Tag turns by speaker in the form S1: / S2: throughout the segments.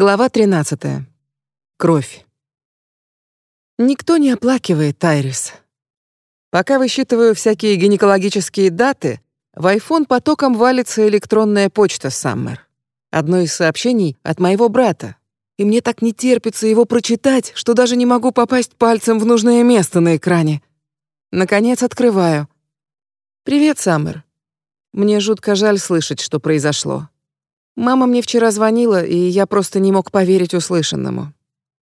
S1: Глава 13. Кровь. Никто не оплакивает Тайрис. Пока высчитываю всякие гинекологические даты, в iPhone потоком валится электронная почта Саммер. Одно из сообщений от моего брата. И мне так не терпится его прочитать, что даже не могу попасть пальцем в нужное место на экране. Наконец открываю. «Привет, Саммер. Мне жутко жаль слышать, что произошло. Мама мне вчера звонила, и я просто не мог поверить услышанному.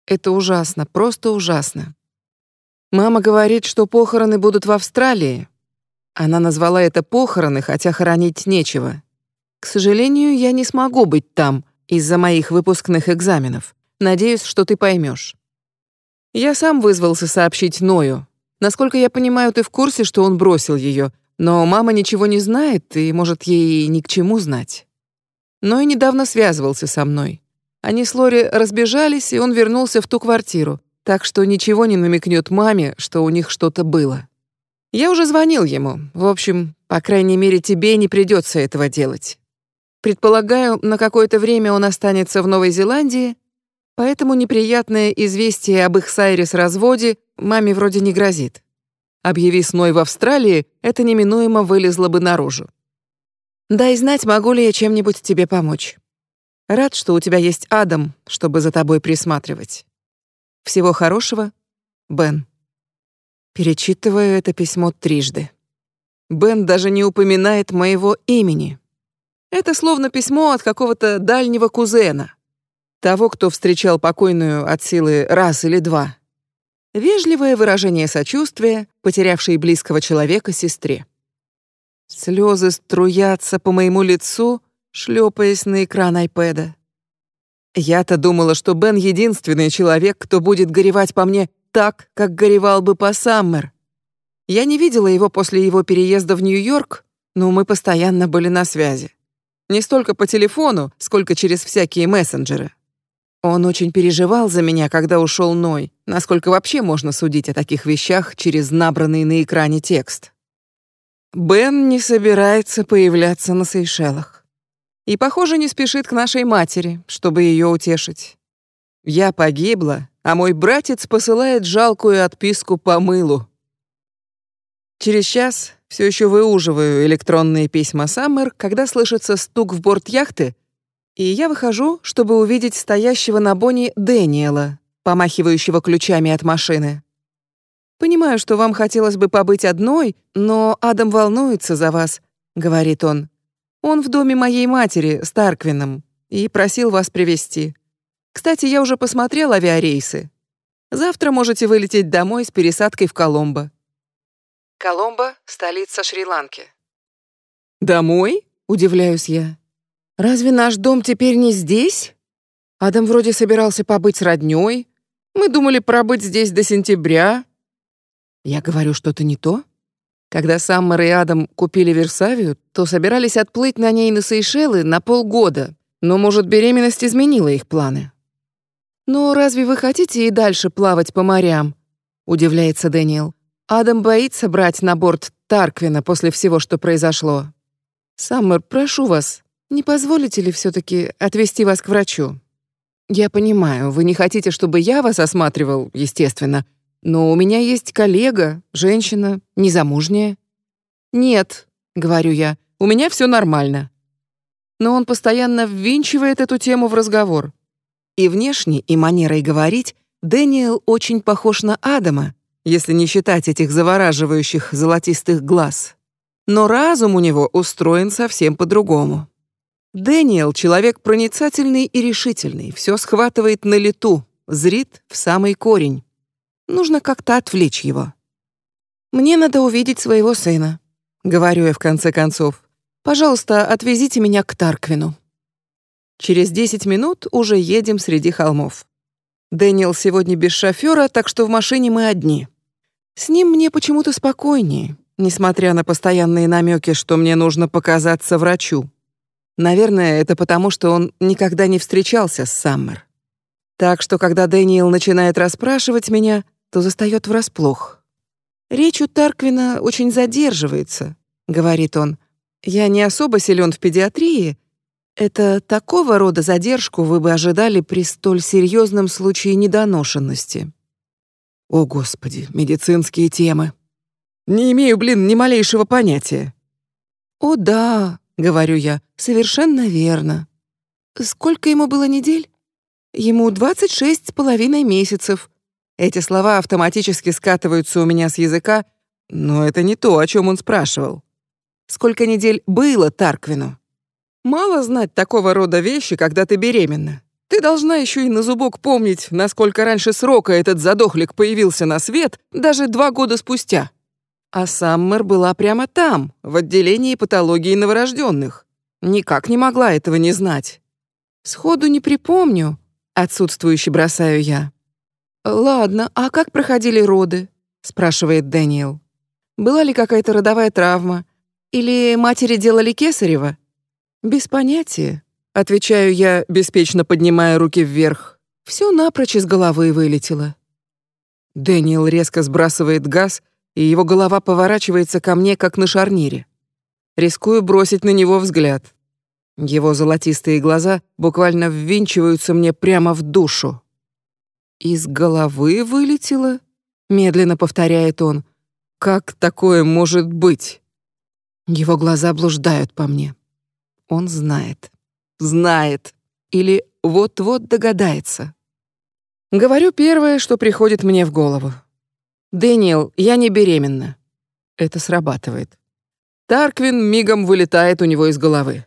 S1: Это ужасно, просто ужасно. Мама говорит, что похороны будут в Австралии. Она назвала это похороны, хотя хоронить нечего. К сожалению, я не смогу быть там из-за моих выпускных экзаменов. Надеюсь, что ты поймешь. Я сам вызвался сообщить Ною. Насколько я понимаю, ты в курсе, что он бросил ее, но мама ничего не знает, и, может, ей ни к чему знать но и недавно связывался со мной. Они с Лори разбежались, и он вернулся в ту квартиру, так что ничего не намекнет маме, что у них что-то было. Я уже звонил ему. В общем, по крайней мере, тебе не придется этого делать. Предполагаю, на какое-то время он останется в Новой Зеландии, поэтому неприятное известие об их с Айрис разводе маме вроде не грозит. Объяви сной в Австралии, это неминуемо вылезло бы наружу. Дай знать, могу ли я чем-нибудь тебе помочь. Рад, что у тебя есть Адам, чтобы за тобой присматривать. Всего хорошего, Бен. Перечитываю это письмо трижды. Бен даже не упоминает моего имени. Это словно письмо от какого-то дальнего кузена, того, кто встречал покойную от силы раз или два. Вежливое выражение сочувствия, потерявшей близкого человека сестре. Слезы струятся по моему лицу, шлепаясь на экран айпэда. Я-то думала, что Бен единственный человек, кто будет горевать по мне так, как горевал бы по Саммер. Я не видела его после его переезда в Нью-Йорк, но мы постоянно были на связи. Не столько по телефону, сколько через всякие мессенджеры. Он очень переживал за меня, когда ушел Ной, насколько вообще можно судить о таких вещах через набранный на экране текст. Бен не собирается появляться на Сейшелах. И, похоже, не спешит к нашей матери, чтобы ее утешить. Я погибла, а мой братец посылает жалкую отписку по мылу. Через час все еще выуживаю электронные письма Саммер, когда слышится стук в борт яхты, и я выхожу, чтобы увидеть стоящего на боне Дэниела, помахивающего ключами от машины. Понимаю, что вам хотелось бы побыть одной, но Адам волнуется за вас, говорит он. Он в доме моей матери, с Тарквином, и просил вас привезти. Кстати, я уже посмотрел авиарейсы. Завтра можете вылететь домой с пересадкой в Коломбо. Коломбо столица Шри-Ланки. Домой? удивляюсь я. Разве наш дом теперь не здесь? Адам вроде собирался побыть с роднёй. Мы думали пробыть здесь до сентября, я говорю что-то не то? Когда Саммер и Адам купили Версавию, то собирались отплыть на ней на Сейшелы на полгода, но, может, беременность изменила их планы. «Но разве вы хотите и дальше плавать по морям?» — удивляется Дэниел. «Адам боится брать на борт Тарквина после всего, что произошло. Саммер, прошу вас, не позволите ли все таки отвезти вас к врачу? Я понимаю, вы не хотите, чтобы я вас осматривал, естественно, но у меня есть коллега, женщина, незамужняя. Нет, говорю я, у меня все нормально. Но он постоянно ввинчивает эту тему в разговор. И внешне, и манерой говорить Дэниел очень похож на Адама, если не считать этих завораживающих золотистых глаз. Но разум у него устроен совсем по-другому. Дэниел — человек проницательный и решительный, все схватывает на лету, зрит в самый корень. Нужно как-то отвлечь его. Мне надо увидеть своего сына, говорю я в конце концов. Пожалуйста, отвезите меня к Тарквину. Через 10 минут уже едем среди холмов. Дэниел сегодня без шофера, так что в машине мы одни. С ним мне почему-то спокойнее, несмотря на постоянные намеки, что мне нужно показаться врачу. Наверное, это потому, что он никогда не встречался с Саммер. Так что, когда Дэниел начинает расспрашивать меня, то застаёт врасплох. «Речь у Тарквина очень задерживается», — говорит он. «Я не особо силен в педиатрии, Это такого рода задержку вы бы ожидали при столь серьезном случае недоношенности. О, Господи, медицинские темы. Не имею, блин, ни малейшего понятия. О, да, говорю я, совершенно верно. Сколько ему было недель? Ему двадцать шесть с половиной месяцев. Эти слова автоматически скатываются у меня с языка, но это не то, о чем он спрашивал. Сколько недель было Тарквину? Мало знать такого рода вещи, когда ты беременна. Ты должна еще и на зубок помнить, насколько раньше срока этот задохлик появился на свет, даже два года спустя. А Саммер была прямо там, в отделении патологии новорожденных. Никак не могла этого не знать. Сходу не припомню, отсутствующе бросаю я. Ладно, а как проходили роды? спрашивает Дэниел. Была ли какая-то родовая травма? Или матери делали кесарево? «Без понятия», — отвечаю я, беспечно поднимая руки вверх. Все напрочь из головы вылетело. Дэниел резко сбрасывает газ, и его голова поворачивается ко мне, как на шарнире. Рискую бросить на него взгляд. Его золотистые глаза буквально ввинчиваются мне прямо в душу. «Из головы вылетело?» — медленно повторяет он. «Как такое может быть?» Его глаза блуждают по мне. Он знает. Знает. Или вот-вот догадается. Говорю первое, что приходит мне в голову. «Дэниел, я не беременна». Это срабатывает. Тарквин мигом вылетает у него из головы.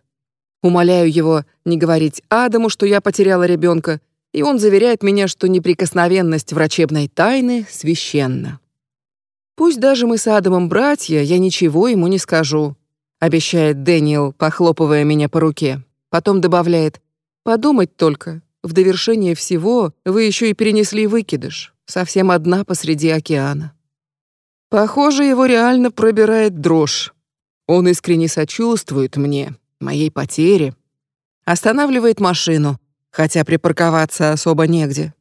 S1: Умоляю его не говорить Адаму, что я потеряла ребенка, и он заверяет меня, что неприкосновенность врачебной тайны священна. Пусть даже мы с Адамом братья, я ничего ему не скажу обещает Дэниел, похлопывая меня по руке. Потом добавляет: "Подумать только, в довершение всего вы еще и перенесли выкидыш, совсем одна посреди океана". Похоже, его реально пробирает дрожь. Он искренне сочувствует мне, моей потере. Останавливает машину, хотя припарковаться особо негде.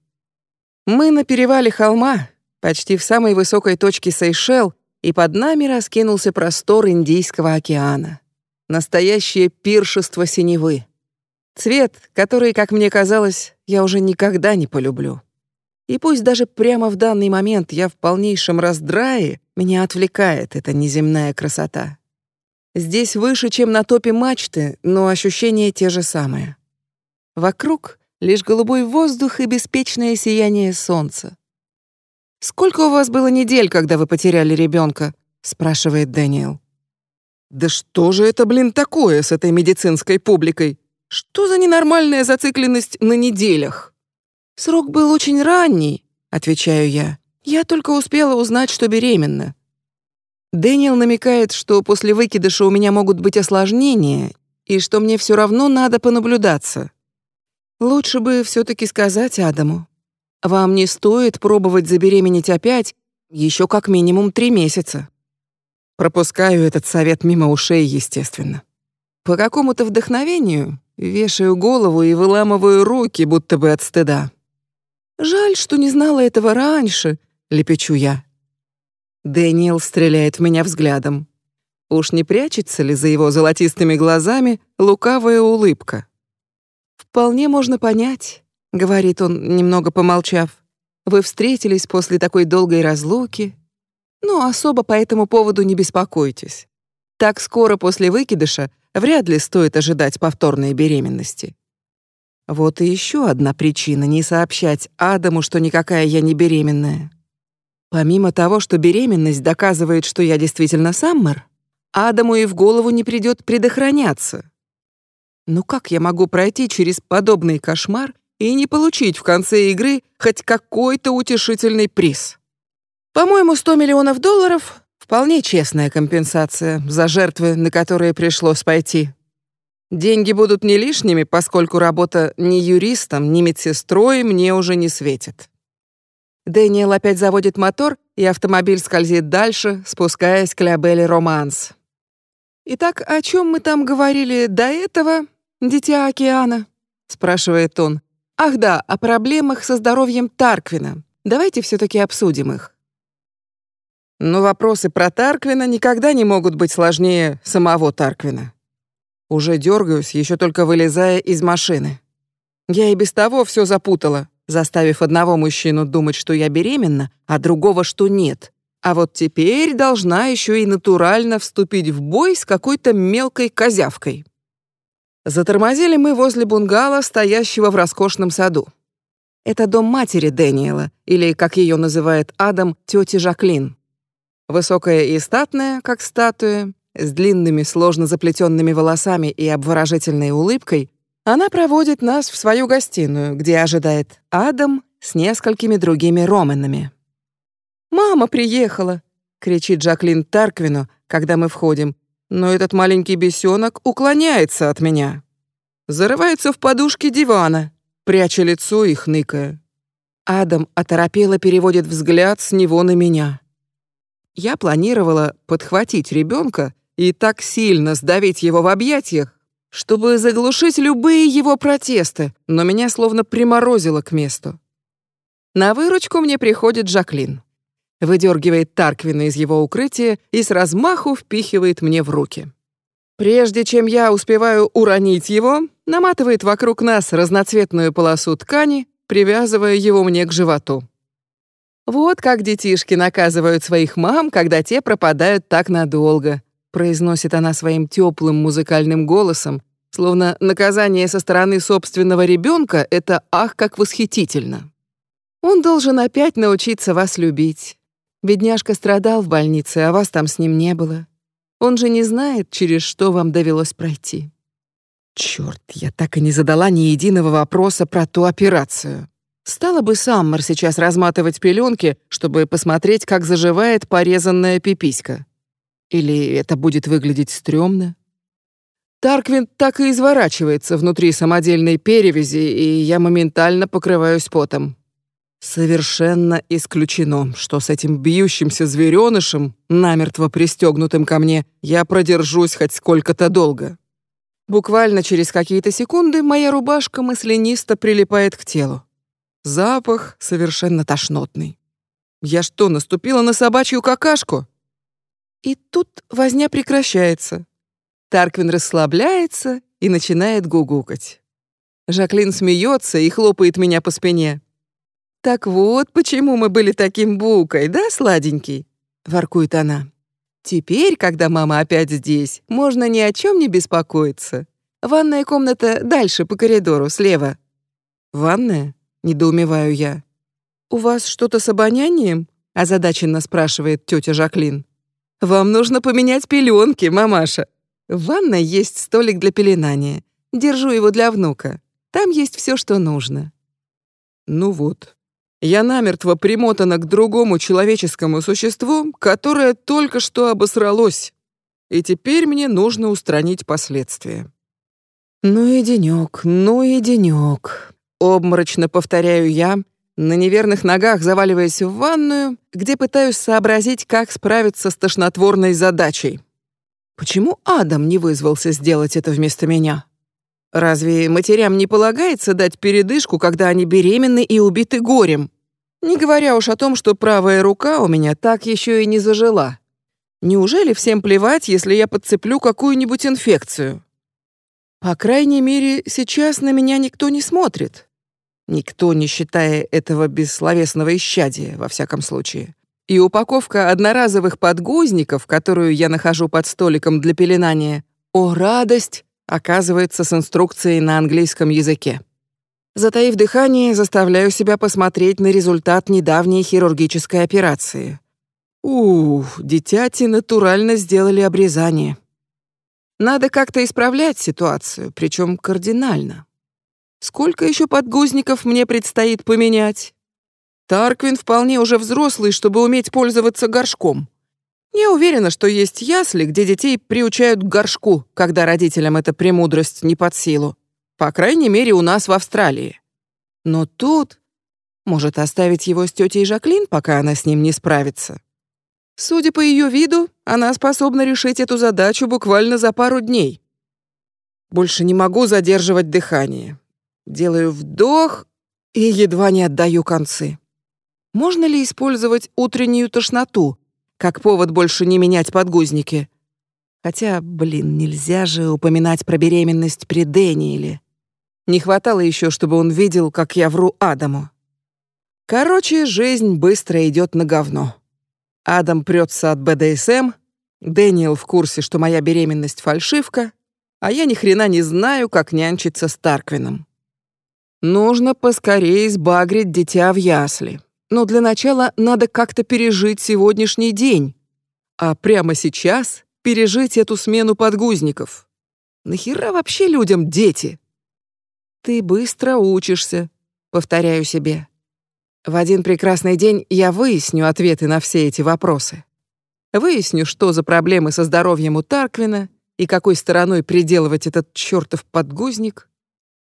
S1: Мы на перевале холма, почти в самой высокой точке Сейшел, и под нами раскинулся простор Индийского океана. Настоящее пиршество синевы. Цвет, который, как мне казалось, я уже никогда не полюблю. И пусть даже прямо в данный момент я в полнейшем раздрае, меня отвлекает эта неземная красота. Здесь выше, чем на топе мачты, но ощущения те же самые. Вокруг лишь голубой воздух и беспечное сияние солнца. «Сколько у вас было недель, когда вы потеряли ребенка?» — спрашивает Дэниел. «Да что же это, блин, такое с этой медицинской публикой? Что за ненормальная зацикленность на неделях?» «Срок был очень ранний», — отвечаю я. «Я только успела узнать, что беременна». Дэниел намекает, что после выкидыша у меня могут быть осложнения и что мне все равно надо понаблюдаться. Лучше бы все таки сказать Адаму. Вам не стоит пробовать забеременеть опять еще как минимум три месяца. Пропускаю этот совет мимо ушей, естественно. По какому-то вдохновению вешаю голову и выламываю руки, будто бы от стыда. Жаль, что не знала этого раньше, лепечу я. Дэниел стреляет в меня взглядом. Уж не прячется ли за его золотистыми глазами лукавая улыбка? Вполне можно понять. — говорит он, немного помолчав. «Вы встретились после такой долгой разлуки. Ну, особо по этому поводу не беспокойтесь. Так скоро после выкидыша вряд ли стоит ожидать повторной беременности». Вот и еще одна причина не сообщать Адаму, что никакая я не беременная. Помимо того, что беременность доказывает, что я действительно Саммер, Адаму и в голову не придет предохраняться. Ну как я могу пройти через подобный кошмар и не получить в конце игры хоть какой-то утешительный приз. По-моему, 100 миллионов долларов — вполне честная компенсация за жертвы, на которые пришлось пойти. Деньги будут не лишними, поскольку работа ни юристом, ни медсестрой мне уже не светит. Дэниел опять заводит мотор, и автомобиль скользит дальше, спускаясь к Лябеле Романс. «Итак, о чем мы там говорили до этого, дитя океана?» — спрашивает он. Ах да, о проблемах со здоровьем Тарквина. Давайте все-таки обсудим их. Но вопросы про Тарквина никогда не могут быть сложнее самого Тарквина. Уже дергаюсь, еще только вылезая из машины. Я и без того все запутала, заставив одного мужчину думать, что я беременна, а другого, что нет. А вот теперь должна еще и натурально вступить в бой с какой-то мелкой козявкой. Затормозили мы возле бунгало, стоящего в роскошном саду. Это дом матери Дэниела, или, как ее называет Адам, тети Жаклин. Высокая и статная, как статуя, с длинными сложно заплетенными волосами и обворожительной улыбкой, она проводит нас в свою гостиную, где ожидает Адам с несколькими другими романами. «Мама приехала!» — кричит Жаклин Тарквину, когда мы входим, но этот маленький бесенок уклоняется от меня. Зарывается в подушки дивана, пряча лицо и хныкая. Адам оторопело переводит взгляд с него на меня. Я планировала подхватить ребенка и так сильно сдавить его в объятиях, чтобы заглушить любые его протесты, но меня словно приморозило к месту. На выручку мне приходит Жаклин. Выдергивает Тарквина из его укрытия и с размаху впихивает мне в руки. Прежде чем я успеваю уронить его, наматывает вокруг нас разноцветную полосу ткани, привязывая его мне к животу. Вот как детишки наказывают своих мам, когда те пропадают так надолго, произносит она своим теплым музыкальным голосом, словно наказание со стороны собственного ребенка — это ах, как восхитительно. Он должен опять научиться вас любить. Бедняжка страдал в больнице, а вас там с ним не было. Он же не знает, через что вам довелось пройти. Черт, я так и не задала ни единого вопроса про ту операцию. Стала бы Саммер сейчас разматывать пеленки, чтобы посмотреть, как заживает порезанная пиписька. Или это будет выглядеть стрёмно? Тарквин так и изворачивается внутри самодельной перевязи, и я моментально покрываюсь потом. Совершенно исключено, что с этим бьющимся зверёнышем, намертво пристегнутым ко мне, я продержусь хоть сколько-то долго. Буквально через какие-то секунды моя рубашка маслянисто прилипает к телу. Запах совершенно тошнотный. Я что, наступила на собачью какашку? И тут возня прекращается. Тарквин расслабляется и начинает гугукать. Жаклин смеется и хлопает меня по спине. «Так вот, почему мы были таким букой, да, сладенький?» — воркует она. «Теперь, когда мама опять здесь, можно ни о чем не беспокоиться. Ванная комната дальше по коридору, слева». «Ванная?» — недоумеваю я. «У вас что-то с обонянием?» — озадаченно спрашивает тетя Жаклин. «Вам нужно поменять пеленки, мамаша. В ванной есть столик для пеленания. Держу его для внука. Там есть все, что нужно». Ну вот. Я намертво примотана к другому человеческому существу, которое только что обосралось. И теперь мне нужно устранить последствия. Ну и денек, ну и денек. Обморочно повторяю я, на неверных ногах заваливаясь в ванную, где пытаюсь сообразить, как справиться с тошнотворной задачей. Почему Адам не вызвался сделать это вместо меня? Разве матерям не полагается дать передышку, когда они беременны и убиты горем? Не говоря уж о том, что правая рука у меня так еще и не зажила. Неужели всем плевать, если я подцеплю какую-нибудь инфекцию? По крайней мере, сейчас на меня никто не смотрит. Никто не считая этого бессловесного исчадия, во всяком случае. И упаковка одноразовых подгузников, которую я нахожу под столиком для пеленания, о радость, оказывается с инструкцией на английском языке. Затаив дыхание, заставляю себя посмотреть на результат недавней хирургической операции. Ух, дитяти натурально сделали обрезание. Надо как-то исправлять ситуацию, причем кардинально. Сколько еще подгузников мне предстоит поменять? Тарквин вполне уже взрослый, чтобы уметь пользоваться горшком. Я уверена, что есть ясли, где детей приучают к горшку, когда родителям эта премудрость не под силу. По крайней мере, у нас в Австралии. Но тут... Может, оставить его с тетей Жаклин, пока она с ним не справится? Судя по ее виду, она способна решить эту задачу буквально за пару дней. Больше не могу задерживать дыхание. Делаю вдох и едва не отдаю концы. Можно ли использовать утреннюю тошноту как повод больше не менять подгузники? Хотя, блин, нельзя же упоминать про беременность при Дэниеле. Не хватало еще, чтобы он видел, как я вру Адаму. Короче, жизнь быстро идет на говно. Адам прется от БДСМ, Дэниел в курсе, что моя беременность фальшивка, а я ни хрена не знаю, как нянчиться с Тарквином. Нужно поскорее сбагрить дитя в ясли. Но для начала надо как-то пережить сегодняшний день. А прямо сейчас пережить эту смену подгузников. Нахера вообще людям дети? Ты быстро учишься, повторяю себе. В один прекрасный день я выясню ответы на все эти вопросы. Выясню, что за проблемы со здоровьем у Тарквина и какой стороной приделывать этот чертов подгузник.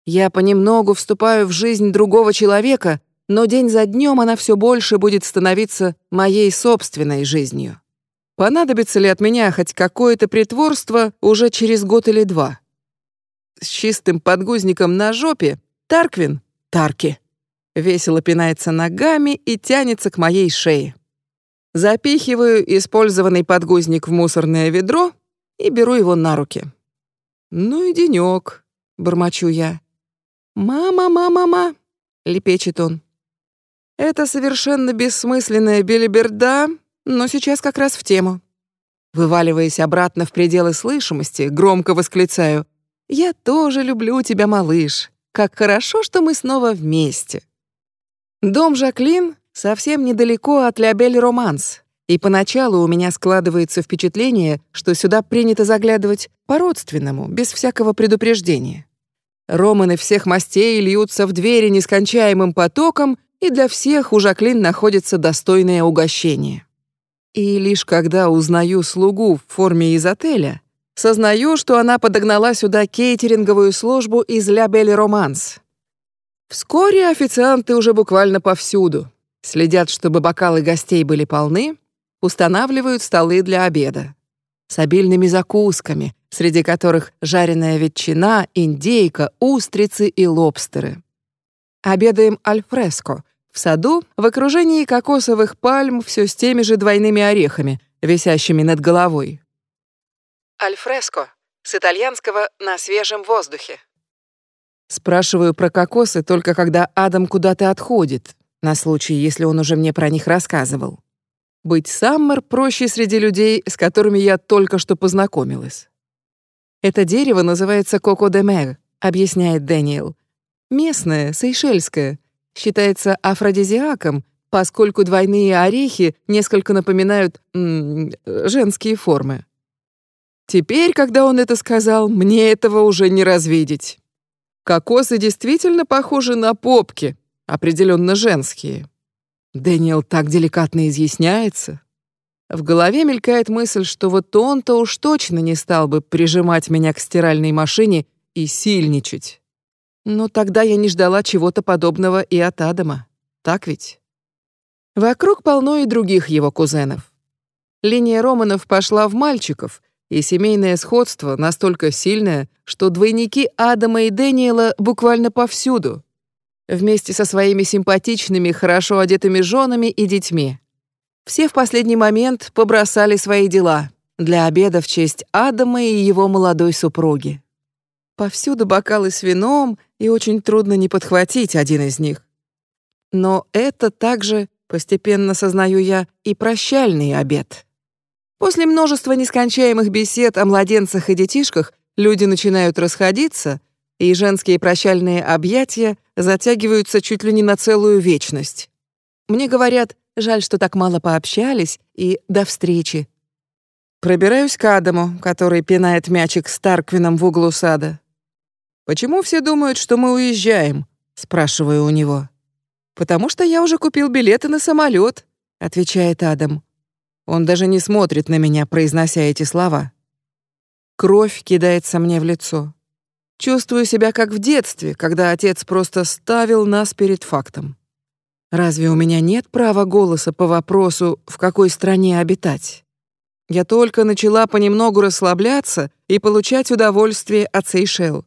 S1: Я понемногу вступаю в жизнь другого человека, но день за днем она все больше будет становиться моей собственной жизнью. Понадобится ли от меня хоть какое-то притворство уже через год или два? С чистым подгузником на жопе Тарквин, Тарки, весело пинается ногами и тянется к моей шее. Запихиваю использованный подгузник в мусорное ведро и беру его на руки. «Ну и денёк», — бормочу я. «Мама, мама, мама», — лепечет он. Это совершенно бессмысленная белиберда, но сейчас как раз в тему. Вываливаясь обратно в пределы слышимости, громко восклицаю. «Я тоже люблю тебя, малыш. Как хорошо, что мы снова вместе». Дом Жаклин совсем недалеко от Лябель Романс, и поначалу у меня складывается впечатление, что сюда принято заглядывать по-родственному, без всякого предупреждения. Романы всех мастей льются в двери нескончаемым потоком, и для всех у Жаклин находится достойное угощение. И лишь когда узнаю слугу в форме из отеля, сознаю, что она подогнала сюда кейтеринговую службу из «Ля Романс». Вскоре официанты уже буквально повсюду. Следят, чтобы бокалы гостей были полны, устанавливают столы для обеда. С обильными закусками, среди которых жареная ветчина, индейка, устрицы и лобстеры. Обедаем альфреско, в саду, в окружении кокосовых пальм, все с теми же двойными орехами, висящими над головой. Альфреско, с итальянского «на свежем воздухе». Спрашиваю про кокосы только когда Адам куда-то отходит, на случай, если он уже мне про них рассказывал. Быть Саммер проще среди людей, с которыми я только что познакомилась. Это дерево называется коко де мер, объясняет Дэниел. Местное, сейшельское, считается афродизиаком, поскольку двойные орехи несколько напоминают женские формы. Теперь, когда он это сказал, мне этого уже не развидеть. Кокосы действительно похожи на попки, определенно женские. Дэниел так деликатно изъясняется. В голове мелькает мысль, что вот он-то уж точно не стал бы прижимать меня к стиральной машине и сильничать. Но тогда я не ждала чего-то подобного и от Адама. Так ведь? Вокруг полно и других его кузенов. Линия Романов пошла в мальчиков, и семейное сходство настолько сильное, что двойники Адама и Дэниела буквально повсюду, вместе со своими симпатичными, хорошо одетыми женами и детьми. Все в последний момент побросали свои дела для обеда в честь Адама и его молодой супруги. Повсюду бокалы с вином, и очень трудно не подхватить один из них. Но это также, постепенно сознаю я, и прощальный обед. После множества нескончаемых бесед о младенцах и детишках люди начинают расходиться, и женские прощальные объятия затягиваются чуть ли не на целую вечность. Мне говорят, жаль, что так мало пообщались, и до встречи. Пробираюсь к Адаму, который пинает мячик с Тарквином в углу сада. «Почему все думают, что мы уезжаем?» — спрашиваю у него. «Потому что я уже купил билеты на самолет», — отвечает Адам. Он даже не смотрит на меня, произнося эти слова. Кровь кидается мне в лицо. Чувствую себя как в детстве, когда отец просто ставил нас перед фактом. Разве у меня нет права голоса по вопросу, в какой стране обитать? Я только начала понемногу расслабляться и получать удовольствие от Сейшел.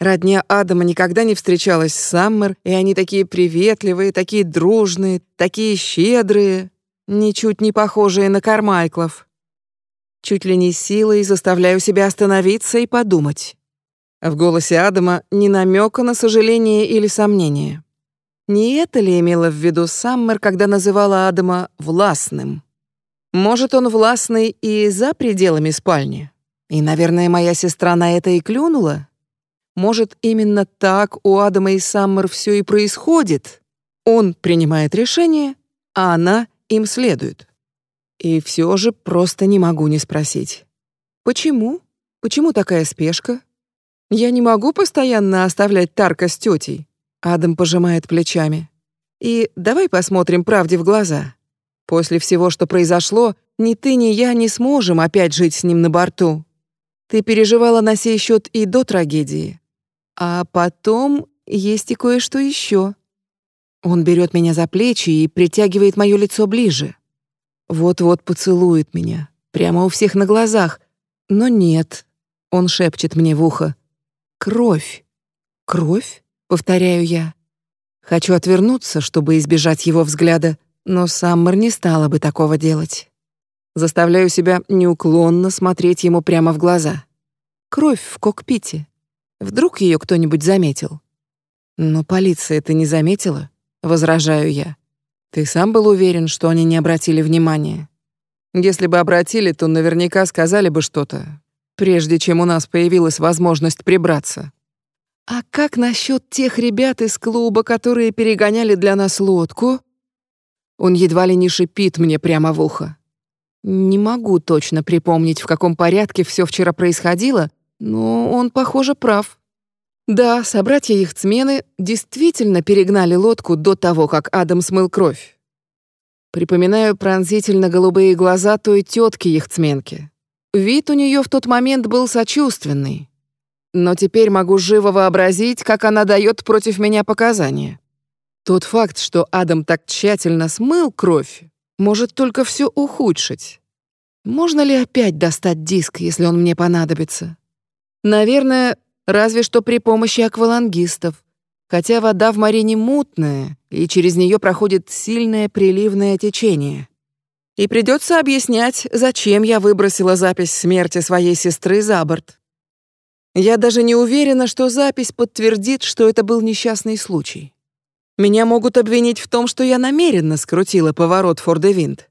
S1: Родня Адама никогда не встречалась с Саммер, и они такие приветливые, такие дружные, такие щедрые, ничуть не похожие на Кармайклов. Чуть ли не силой заставляю себя остановиться и подумать. В голосе Адама ни намека на сожаление или сомнение. Не это ли имела в виду Саммер, когда называла Адама «властным»? Может, он властный и за пределами спальни? И, наверное, моя сестра на это и клюнула? Может, именно так у Адама и Саммер все и происходит? Он принимает решение, а она им следует. И все же просто не могу не спросить. Почему? Почему такая спешка? Я не могу постоянно оставлять Тарка с тетей. Адам пожимает плечами. И давай посмотрим правде в глаза. После всего, что произошло, ни ты, ни я не сможем опять жить с ним на борту. Ты переживала на сей счет и до трагедии. А потом есть и кое-что еще. Он берет меня за плечи и притягивает мое лицо ближе. Вот-вот поцелует меня, прямо у всех на глазах. Но нет, он шепчет мне в ухо. Кровь. Кровь? Повторяю я. Хочу отвернуться, чтобы избежать его взгляда, но Саммер не стала бы такого делать. Заставляю себя неуклонно смотреть ему прямо в глаза. Кровь в кокпите. Вдруг ее кто-нибудь заметил? Но полиция это не заметила, возражаю я. Ты сам был уверен, что они не обратили внимания? Если бы обратили, то наверняка сказали бы что-то, прежде чем у нас появилась возможность прибраться. А как насчет тех ребят из клуба, которые перегоняли для нас лодку? Он едва ли не шипит мне прямо в ухо. Не могу точно припомнить, в каком порядке все вчера происходило, но он, похоже, прав. Да, собратья их цмены действительно перегнали лодку до того, как Адам смыл кровь. Припоминаю пронзительно голубые глаза той тетки Яхтсменки. Вид у нее в тот момент был сочувственный. Но теперь могу живо вообразить, как она дает против меня показания. Тот факт, что Адам так тщательно смыл кровь, может только все ухудшить. Можно ли опять достать диск, если он мне понадобится? Наверное, разве что при помощи аквалангистов, хотя вода в Марине мутная, и через нее проходит сильное приливное течение. И придется объяснять, зачем я выбросила запись смерти своей сестры за борт. Я даже не уверена, что запись подтвердит, что это был несчастный случай. Меня могут обвинить в том, что я намеренно скрутила поворот Фордевинт.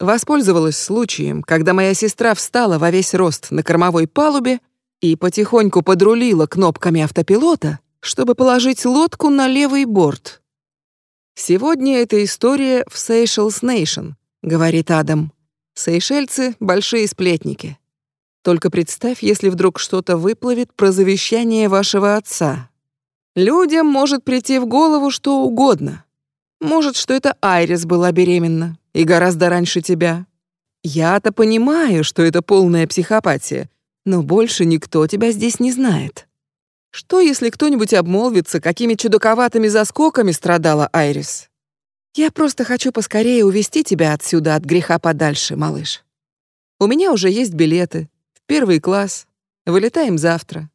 S1: Воспользовалась случаем, когда моя сестра встала во весь рост на кормовой палубе и потихоньку подрулила кнопками автопилота, чтобы положить лодку на левый борт. Сегодня эта история в Сейшелс Нейшн, говорит Адам. Сейшельцы — большие сплетники. Только представь, если вдруг что-то выплывет про завещание вашего отца. Людям может прийти в голову что угодно. Может, что это Айрис была беременна и гораздо раньше тебя. Я-то понимаю, что это полная психопатия, но больше никто тебя здесь не знает. Что, если кто-нибудь обмолвится, какими чудаковатыми заскоками страдала Айрис? Я просто хочу поскорее увести тебя отсюда от греха подальше, малыш. У меня уже есть билеты. В первый класс. Вылетаем завтра.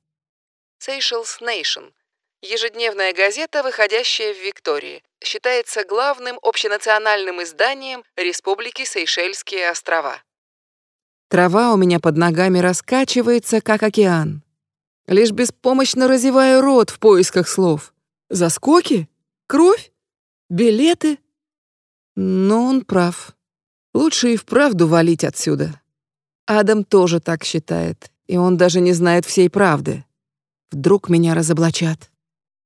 S1: Seychelles Nation. Ежедневная газета, выходящая в Виктории. Считается главным общенациональным изданием Республики Сейшельские острова. Трава у меня под ногами раскачивается, как океан. Лишь беспомощно разеваю рот в поисках слов. Заскоки? Кровь? Билеты? Но он прав. Лучше и вправду валить отсюда. Адам тоже так считает, и он даже не знает всей правды. Вдруг меня разоблачат.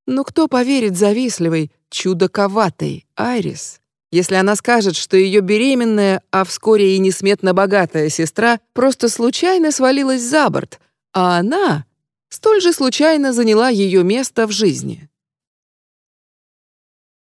S1: Но кто поверит завистливой, чудаковатой Айрис, если она скажет, что ее беременная, а вскоре и несметно богатая сестра просто случайно свалилась за борт, а она столь же случайно заняла ее место в жизни.